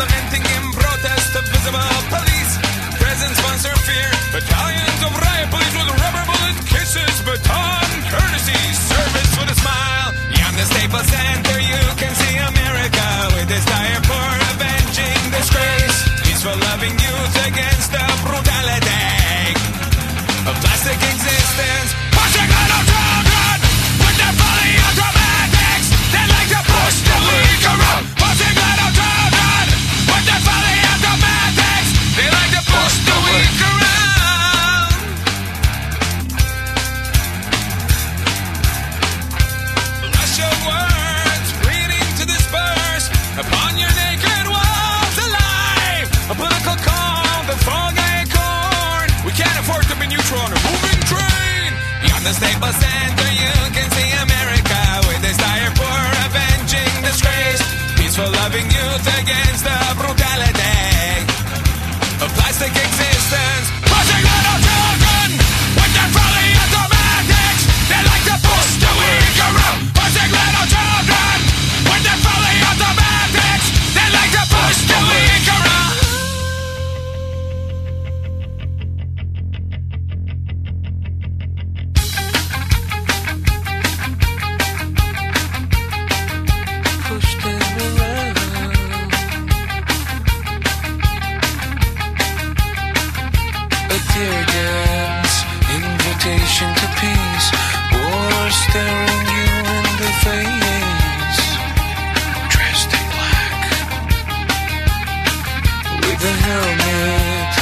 lamenting in protest of visible police. Presence sponsor fear, battalions of riot police with rubber bullet kisses, baton courtesy, service with a smile. Beyond the staples and the Staples Center, you can see America with avenging. Peaceful loving youth against the brutality of plastic helmet,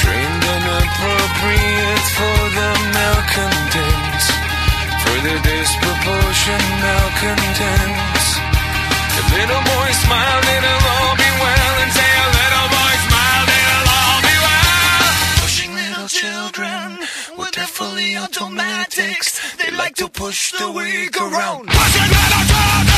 trained and appropriate for the malcontents, for the malcontents. Little boy smiled, it'll all be well, and say a little it'll all be well. Pushing little children with their fully automatics, they like to push the weak around. Pushing little children